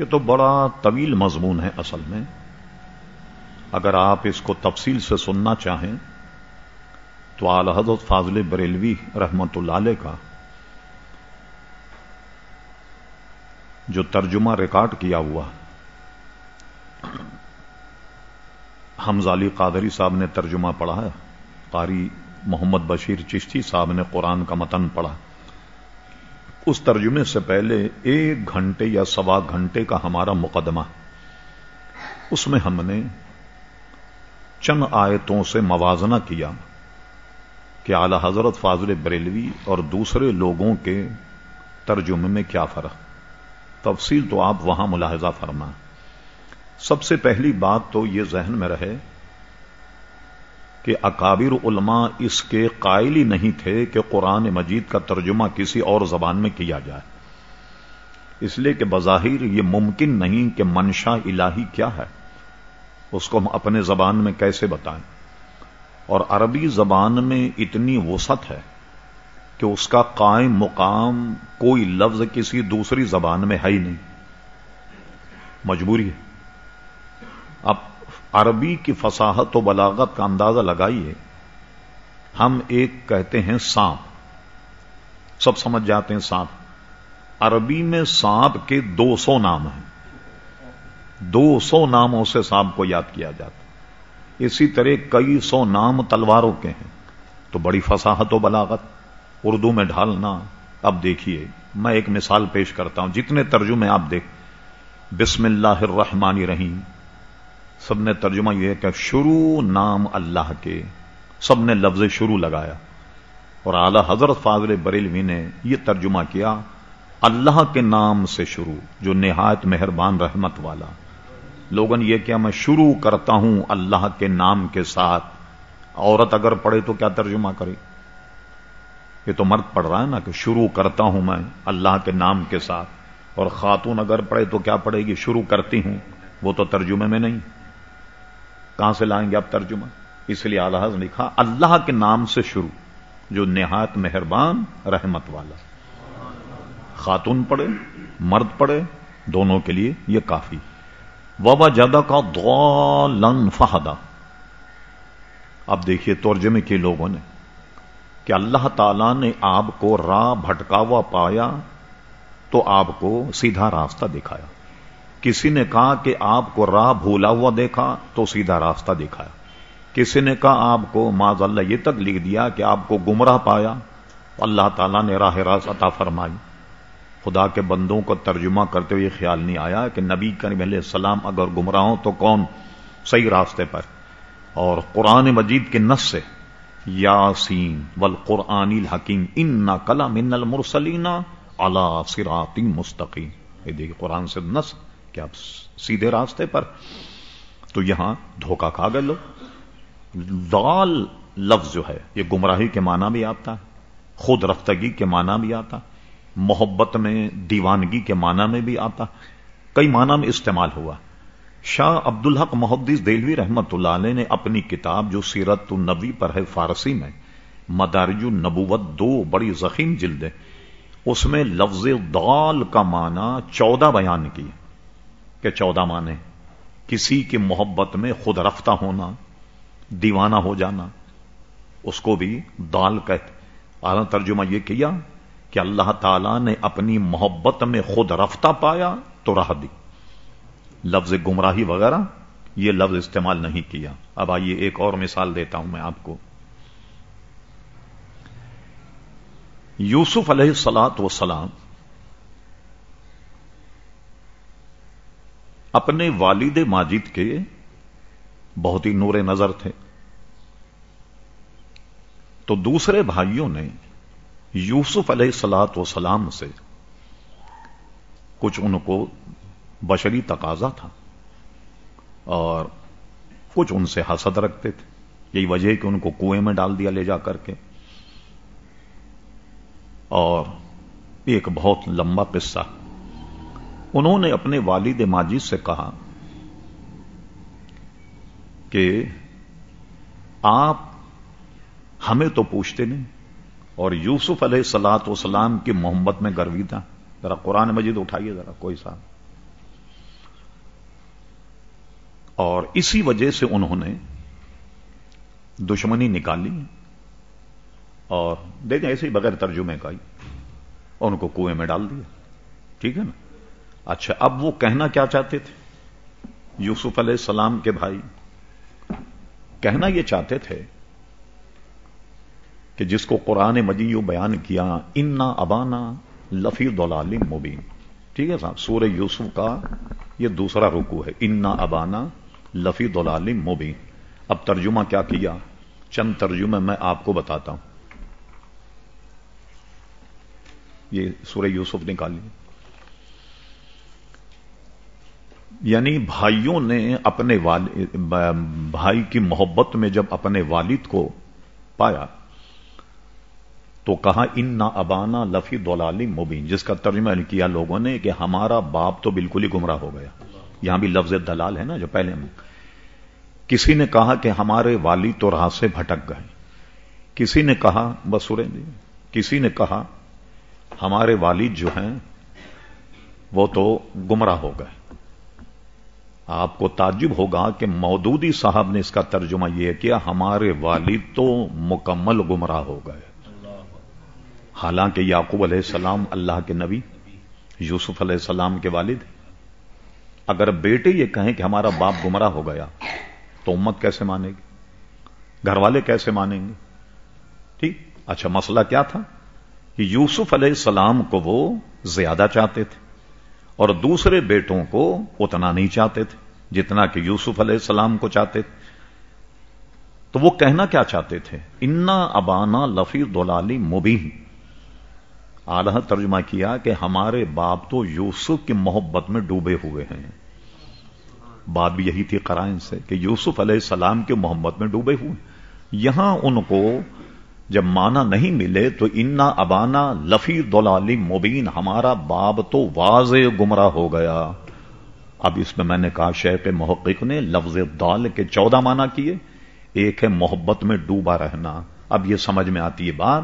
یہ تو بڑا طویل مضمون ہے اصل میں۔ اگر آپ اس کو تفصیل سے سننا چاہیں، تو اعلی حضرت فاضل بریلوی رحمت اللہ علیہ کا، جو ترجمہ ریکارڈ کیا ہوا۔ حمزہ علی قادری صاحب نے ترجمہ پڑھا، قاری محمد بشیر چشتی صاحب نے قرآن کا متن پڑھا۔ اس ترجمے سے پہلے ایک گھنٹے یا سوا گھنٹے کا ہمارا مقدمہ۔ اس میں ہم نے چند آیتوں سے موازنہ کیا کہ اعلی حضرت فاضل بریلوی اور دوسرے لوگوں کے ترجمے میں کیا فرق۔ تفصیل تو آپ وہاں ملاحظہ فرما۔ سب سے پہلی بات تو یہ ذہن میں رہے کہ اکابر علماء اس کے قائل ہی نہیں تھے کہ قرآن مجید کا ترجمہ کسی اور زبان میں کیا جائے۔ اس لیے کہ بظاہر یہ ممکن نہیں کہ منشا الہی کیا ہے۔ اس کو ہم اپنے زبان میں کیسے بتائیں؟ اور عربی زبان میں اتنی وسعت ہے کہ اس کا قائم مقام کوئی لفظ کسی دوسری زبان میں ہے ہی نہیں۔ مجبوری ہے۔ عربی کی فصاحت و بلاغت کا اندازہ لگائیے۔ ہم ایک کہتے ہیں سانپ۔ سب سمجھ جاتے ہیں سانپ۔ عربی میں سانپ کے دو سو نام ہیں۔ دو سو ناموں سے سانپ کو یاد کیا جاتا۔ اسی طرح کئی سو نام تلواروں کے ہیں۔ تو بڑی فصاحت و بلاغت۔ اردو میں ڈھالنا۔ اب دیکھیے، میں ایک مثال پیش کرتا ہوں۔ جتنے ترجمے آپ دیکھ۔ بسم اللہ الرحمن الرحیم۔ سب نے ترجمہ یہ کہ شروع نام اللہ کے، سب نے لفظ شروع لگایا۔ اور اعلی حضرت فاضل بریلوی نے یہ ترجمہ کیا، اللہ کے نام سے شروع، جو نہایت مہربان رحمت والا۔ لوگن یہ کیا میں شروع کرتا ہوں اللہ کے نام کے ساتھ۔ عورت اگر پڑھے تو کیا ترجمہ کرے؟ یہ تو مرد پڑھ رہا ہے نا کہ شروع کرتا ہوں میں اللہ کے نام کے ساتھ۔ اور خاتون اگر پڑھے تو کیا پڑھے گی؟ شروع کرتی ہوں۔ وہ تو ترجمے میں نہیں۔ کہاں سے لائیں گے آپ ترجمہ؟ اس لیے آلحظ لکھا اللہ کے نام سے شروع، جو نہایت مہربان رحمت والا۔ خاتون پڑے مرد پڑے دونوں کے لیے یہ کافی۔ وبا جدہ کا دن فہدا اب دیکھیے ترجمے کے لوگوں نے، کہ اللہ تعالی نے آپ کو راہ بھٹکا ہوا پایا تو آپ کو سیدھا راستہ دکھایا۔ کسی نے کہا کہ آپ کو راہ بھولا ہوا دیکھا تو سیدھا راستہ دکھایا کسی نے کہا آپ کو معذ اللہ یہ تک لکھ دیا کہ آپ کو گمراہ پایا؟ اللہ تعالیٰ نے راہ راست عطا فرمائی۔ خدا کے بندوں کو ترجمہ کرتے ہوئے خیال نہیں آیا کہ نبی کریم علیہ السلام اگر گمراہ ہوں تو کون صحیح راستے پر؟ اور قرآن مجید کے نس سے، یاسین ول قرآن الحکیم ان نہ کلام ان المرسلین اللہ سراتی مستقیم۔ یہ دیکھیے قرآن سے نس کہ آپ سیدھے راستے پر، تو یہاں دھوکا کھا گئے لوگ دال لفظ جو ہے، یہ گمراہی کے معنی بھی آتا ہے، خود رفتگی کے معنی بھی آتا محبت میں، دیوانگی کے معنی میں بھی آتا کئی معنی میں استعمال ہوا۔ شاہ عبد الحق محدث دلوی رحمت اللہ علیہ نے اپنی کتاب جو سیرت النبی پر ہے فارسی میں، مدارج النبوت دو بڑی زخیم جلد اس میں لفظ دال کا معنی چودہ بیان کی کہ چودہ مانے کسی کی محبت میں خود رفتہ ہونا، دیوانہ ہو جانا، اس کو بھی دال کہتے۔ اعلی ترجمہ یہ کیا کہ اللہ تعالی نے اپنی محبت میں خود رفتہ پایا تو راہ دی۔ لفظ گمراہی وغیرہ یہ لفظ استعمال نہیں کیا۔ اب آئیے ایک اور مثال دیتا ہوں میں آپ کو۔ یوسف علیہ السلاط وسلام اپنے والد ماجد کے بہت ہی نور نظر تھے۔ تو دوسرے بھائیوں نے یوسف علیہ سلاط و سلام سے کچھ ان کو بشری تقاضا تھا اور کچھ ان سے حسد رکھتے تھے۔ یہی وجہ کہ ان کو کنویں میں ڈال دیا لے جا کر کے۔ اور ایک بہت لمبا قصہ انہوں نے اپنے والد ماجد سے کہا کہ آپ ہمیں تو پوچھتے نہیں اور یوسف علیہ سلاط وسلام کی محمد میں گروی تھا۔ ذرا قرآن مجید اٹھائیے، ذرا کوئی صاحب اور اسی وجہ سے انہوں نے دشمنی نکالی اور دیکھیں، ایسے ہی بغیر ترجمے کا ہی اور ان کو کنویں میں ڈال دیا۔ ٹھیک ہے نا؟ اچھا اب وہ کہنا کیا چاہتے تھے؟ یوسف علیہ السلام کے بھائی۔ کہنا یہ چاہتے تھے کہ جس کو قرآن مجید بیان کیا، انا ابانا لفی دلال مبین۔ ٹھیک ہے صاحب، سورہ یوسف کا یہ دوسرا رکو ہے۔ انا ابانا لفی دلال مبین۔ اب ترجمہ کیا کیا؟ چند ترجمے میں آپ کو بتاتا ہوں۔ یہ سورہ یوسف نکالی۔ یعنی بھائیوں نے اپنے والد بھائی کی محبت میں جب اپنے والد کو پایا، تو کہا ان نہ ابانا لفی دولالی مبین۔ جس کا ترجمہ کیا لوگوں نے کہ ہمارا باپ تو بالکل ہی گمراہ ہو گیا۔ یہاں بھی لفظ دلال ہے نا، جو پہلے ہم کسی نے کہا کہ ہمارے والد تو راہ سے بھٹک گئے۔ کسی نے کہا بسورے جی کسی نے کہا، ہمارے والد جو ہیں، وہ تو گمراہ ہو گئے۔ آپ کو تعجب ہوگا کہ مودودی صاحب نے اس کا ترجمہ یہ کیا، ہمارے والد تو مکمل گمراہ ہو گئے۔ حالانکہ یعقوب علیہ السلام اللہ کے نبی، یوسف علیہ السلام کے والد۔ اگر بیٹے یہ کہیں کہ ہمارا باپ گمراہ ہو گیا، تو امت کیسے مانے گی؟ گھر والے کیسے مانیں گے؟ ٹھیک؟ اچھا مسئلہ کیا تھا؟ کہ یوسف علیہ السلام کو وہ زیادہ چاہتے تھے۔ اور دوسرے بیٹوں کو اتنا نہیں چاہتے تھے جتنا کہ یوسف علیہ السلام کو چاہتے تھے۔ تو وہ کہنا کیا چاہتے تھے؟ انا ابانا لفی دولالی مبین آلہ ترجمہ کیا کہ ہمارے باپ تو یوسف کی محبت میں ڈوبے ہوئے ہیں۔ بات بھی یہی تھی قرائن سے کہ یوسف علیہ السلام کے محبت میں ڈوبے ہوئے یہاں ان کو جب مانا نہیں ملے تو انا ابانا لفی دلالی مبین، ہمارا باب تو واضح گمراہ ہو گیا۔ اب اس میں میں نے کہا شیخ محقق نے لفظ دال کے چودہ مانا کیے۔ ایک ہے محبت میں ڈوبا رہنا۔ اب یہ سمجھ میں آتی ہے بات۔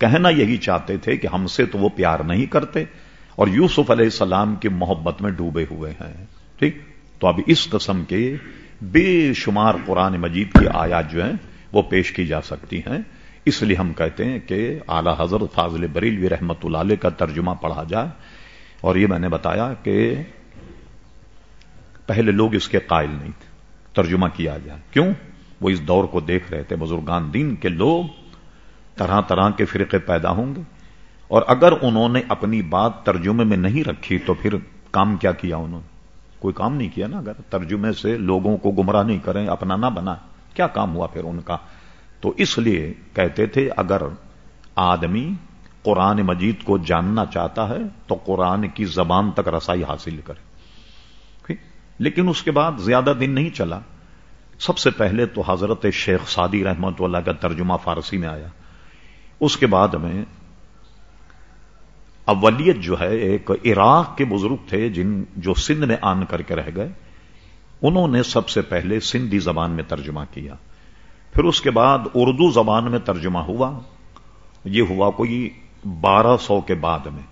کہنا یہی چاہتے تھے کہ ہم سے تو وہ پیار نہیں کرتے۔ اور یوسف علیہ السلام کی محبت میں ڈوبے ہوئے ہیں۔ ٹھیک؟ تو اب اس قسم کے بے شمار قرآن مجید کی آیات جو ہیں وہ پیش کی جا سکتی ہیں۔ اس لیے ہم کہتے ہیں کہ اعلی حضرت فاضل بریلوی رحمت اللہ علیہ کا ترجمہ پڑھا جائے۔ اور یہ میں نے بتایا کہ پہلے لوگ اس کے قائل نہیں تھے۔ ترجمہ کیا جائے۔ کیوں؟ وہ اس دور کو دیکھ رہے تھے، بزرگان دین کے لوگ طرح طرح کے فرقے پیدا ہوں گے۔ اور اگر انہوں نے اپنی بات ترجمے میں نہیں رکھی تو پھر کام کیا کیا انہوں نے؟ کوئی کام نہیں کیا نا۔ اگر ترجمے سے لوگوں کو گمراہ نہیں کریں، اپنا نہ بنا کیا کام ہوا پھر ان کا؟ تو اس لیے کہتے تھے، اگر آدمی قرآن مجید کو جاننا چاہتا ہے، تو قرآن کی زبان تک رسائی حاصل کرے۔ لیکن اس کے بعد زیادہ دن نہیں چلا۔ سب سے پہلے تو حضرت شیخ سعدی رحمت اللہ کا ترجمہ فارسی میں آیا۔ اس کے بعد میں اولیت جو ہے، ایک عراق کے بزرگ تھے، جن جو سندھ میں آن کر کے رہ گئے، انہوں نے سب سے پہلے سندھی زبان میں ترجمہ کیا۔ پھر اس کے بعد اردو زبان میں ترجمہ ہوا۔ یہ ہوا کوئی بارہ سو کے بعد میں۔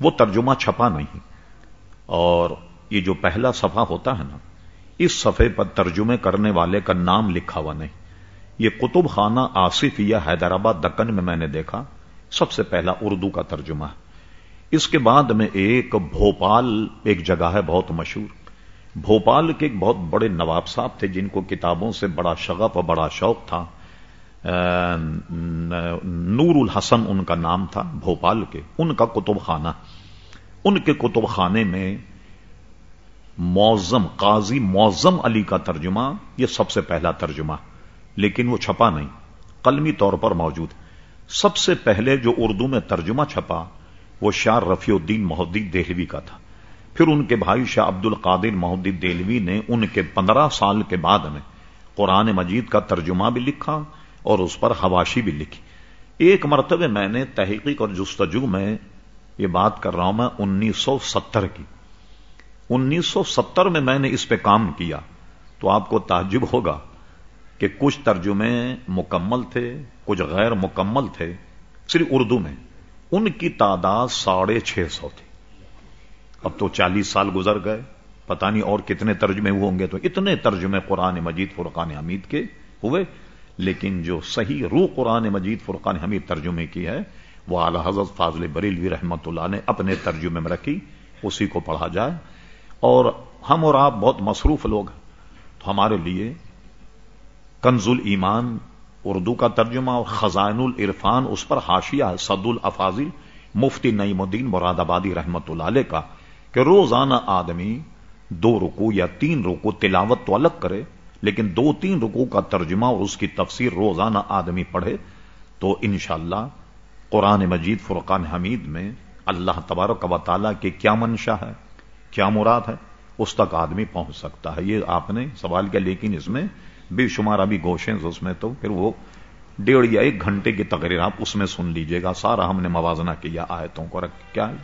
وہ ترجمہ چھپا نہیں۔ اور یہ جو پہلا صفحہ ہوتا ہے نا، اس صفحے پر ترجمے کرنے والے کا نام لکھا ہوا نہیں۔ یہ کتب خانہ آصف یا حیدرآباد دکن میں میں نے دیکھا۔ سب سے پہلا اردو کا ترجمہ۔ ہے اس کے بعد میں ایک بھوپال، ایک جگہ ہے بہت مشہور۔ بھوپال کے ایک بہت بڑے نواب صاحب تھے جن کو کتابوں سے بڑا شغف اور بڑا شوق تھا۔ نور الحسن ان کا نام تھا بھوپال کے، ان کا کتب خانہ۔ ان کے کتب خانے میں موزم قاضی موزم علی کا ترجمہ، یہ سب سے پہلا ترجمہ، لیکن وہ چھپا نہیں، قلمی طور پر موجود۔ سب سے پہلے جو اردو میں ترجمہ چھپا، وہ شاہ رفیع الدین محدی دہلوی کا تھا۔ پھر ان کے بھائی شاہ عبد القادر محدود دہلوی نے ان کے پندرہ سال کے بعد میں قرآن مجید کا ترجمہ بھی لکھا اور اس پر حواشی بھی لکھی۔ ایک مرتبہ میں نے تحقیق اور جستجو میں یہ بات کر رہا ہوں، میں انیس سو ستر کی۔ انیس سو ستر میں میں نے اس پہ کام کیا۔ تو آپ کو تعجب ہوگا کہ کچھ ترجمے مکمل تھے، کچھ غیر مکمل تھے، صرف اردو میں۔ ان کی تعداد ساڑھے چھ سو تھی۔ اب تو چالیس سال گزر گئے، پتہ نہیں اور کتنے ترجمے ہوئے ہوں گے تو اتنے ترجمے قرآن مجید فرقان حمید کے ہوئے، لیکن جو صحیح روح قرآن مجید فرقان حمید ترجمے کی ہے، وہ اعلی حضرت فاضل بریلوی رحمت اللہ نے اپنے ترجمے میں رکھی، اسی کو پڑھا جائے۔ اور ہم اور آپ بہت مصروف لوگ ہیں، تو ہمارے لیے کنز ایمان اردو کا ترجمہ اور خزائن العرفان، اس پر حاشیہ سد الافاظل مفتی نعیم الدین مراد آبادی رحمت اللہ علیہ کا کہ روزانہ آدمی دو رکو یا تین رکو تلاوت تو الگ کرے، لیکن دو تین رکو کا ترجمہ اور اس کی تفسیر روزانہ آدمی پڑھے، تو انشاءاللہ قرآن مجید فرقان حمید میں اللہ تبارک و تعالیٰ کی کیا منشا ہے، کیا مراد ہے، اس تک آدمی پہنچ سکتا ہے۔ یہ آپ نے سوال کیا، لیکن اس میں بے شمار ابھی گوشیں اس میں، تو پھر وہ ڈیڑھ یا ایک گھنٹے کی تقریر آپ اس میں سن لیجیے گا۔ سارا ہم نے موازنہ کیا، آیتوں کو رکھ کیا ہے؟